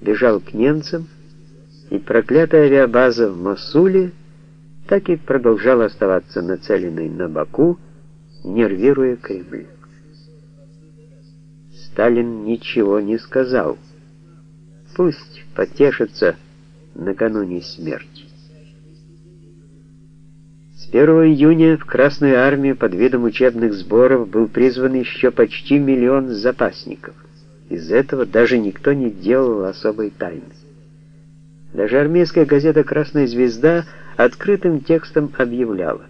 бежал к немцам, и проклятая авиабаза в Мосуле так и продолжала оставаться нацеленной на Баку, нервируя Кремль. Сталин ничего не сказал. Пусть потешится накануне смерти. С 1 июня в Красную армию под видом учебных сборов был призван еще почти миллион запасников. Из этого даже никто не делал особой тайны. Даже армейская газета «Красная звезда» открытым текстом объявляла,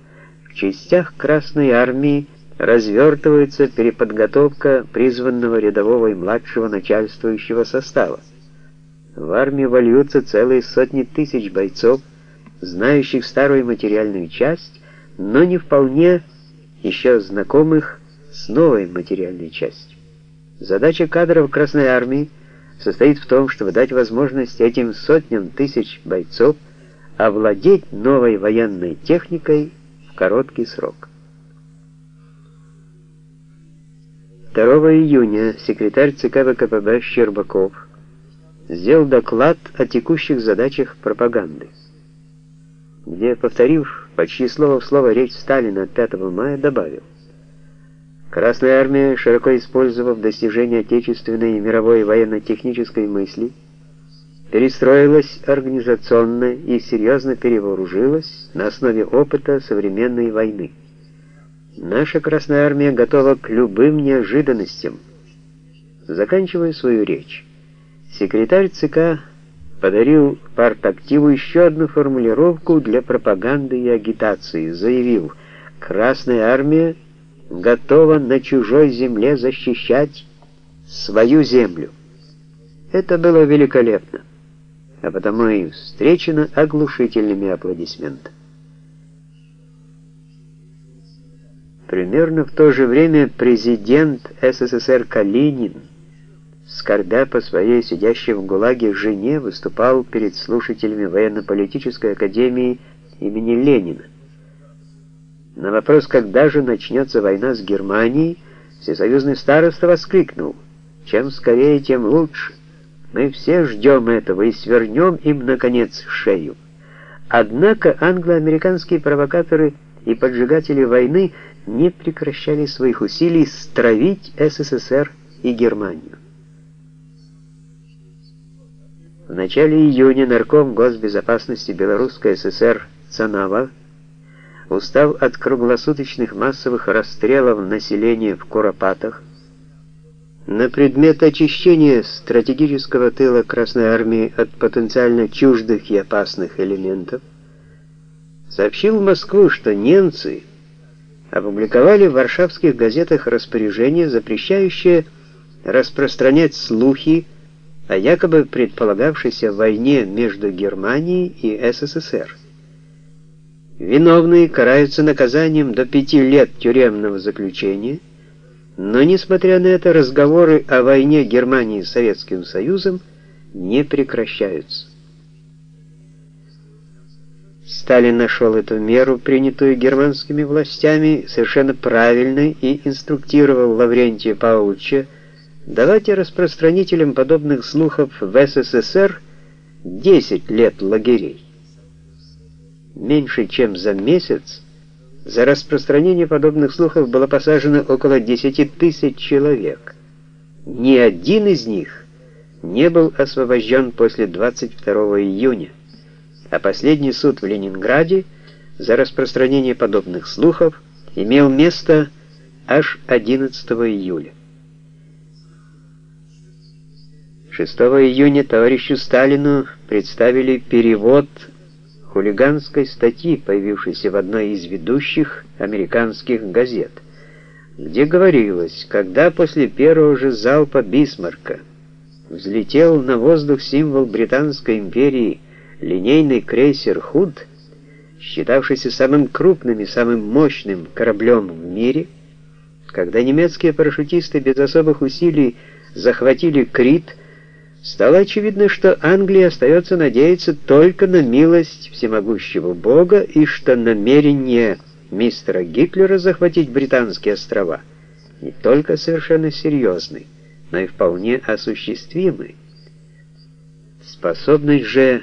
в частях Красной армии развертывается переподготовка призванного рядового и младшего начальствующего состава. В армию вольются целые сотни тысяч бойцов, знающих старую материальную часть, но не вполне еще знакомых с новой материальной частью. Задача кадров Красной Армии состоит в том, чтобы дать возможность этим сотням тысяч бойцов овладеть новой военной техникой в короткий срок. 2 июня секретарь ЦК ВКПБ Щербаков сделал доклад о текущих задачах пропаганды, где, повторив почти слово в слово речь Сталина от 5 мая, добавил Красная армия, широко использовав достижения отечественной и мировой военно-технической мысли, перестроилась организационно и серьезно перевооружилась на основе опыта современной войны. Наша Красная армия готова к любым неожиданностям. Заканчивая свою речь, секретарь ЦК подарил партактиву еще одну формулировку для пропаганды и агитации, заявил «Красная армия готова на чужой земле защищать свою землю». Это было великолепно, а потому и встречено оглушительными аплодисментами. Примерно в то же время президент СССР Калинин скорбя по своей сидящей в ГУЛАГе жене, выступал перед слушателями военно-политической академии имени Ленина. На вопрос, когда же начнется война с Германией, всесоюзный староста воскликнул, «Чем скорее, тем лучше. Мы все ждем этого и свернем им, наконец, шею». Однако англо-американские провокаторы и поджигатели войны не прекращали своих усилий стравить СССР и Германию. В начале июня нарком госбезопасности Белорусской ССР Цанава, устав от круглосуточных массовых расстрелов населения в Куропатах, на предмет очищения стратегического тыла Красной Армии от потенциально чуждых и опасных элементов, сообщил в Москву, что немцы опубликовали в варшавских газетах распоряжение, запрещающее распространять слухи о якобы предполагавшейся войне между Германией и СССР. Виновные караются наказанием до пяти лет тюремного заключения, но, несмотря на это, разговоры о войне Германии с Советским Союзом не прекращаются. Сталин нашел эту меру, принятую германскими властями, совершенно правильной и инструктировал Лаврентия Павловича Давайте распространителям подобных слухов в СССР 10 лет лагерей. Меньше чем за месяц за распространение подобных слухов было посажено около 10 тысяч человек. Ни один из них не был освобожден после 22 июня, а последний суд в Ленинграде за распространение подобных слухов имел место аж 11 июля. 6 июня товарищу Сталину представили перевод хулиганской статьи, появившейся в одной из ведущих американских газет, где говорилось, когда после первого же залпа Бисмарка взлетел на воздух символ Британской империи линейный крейсер «Худ», считавшийся самым крупным и самым мощным кораблем в мире, когда немецкие парашютисты без особых усилий захватили Крит, стало очевидно, что Англия остается надеяться только на милость всемогущего Бога и что намерение мистера Гитлера захватить британские острова не только совершенно серьезный, но и вполне осуществимый. Способность же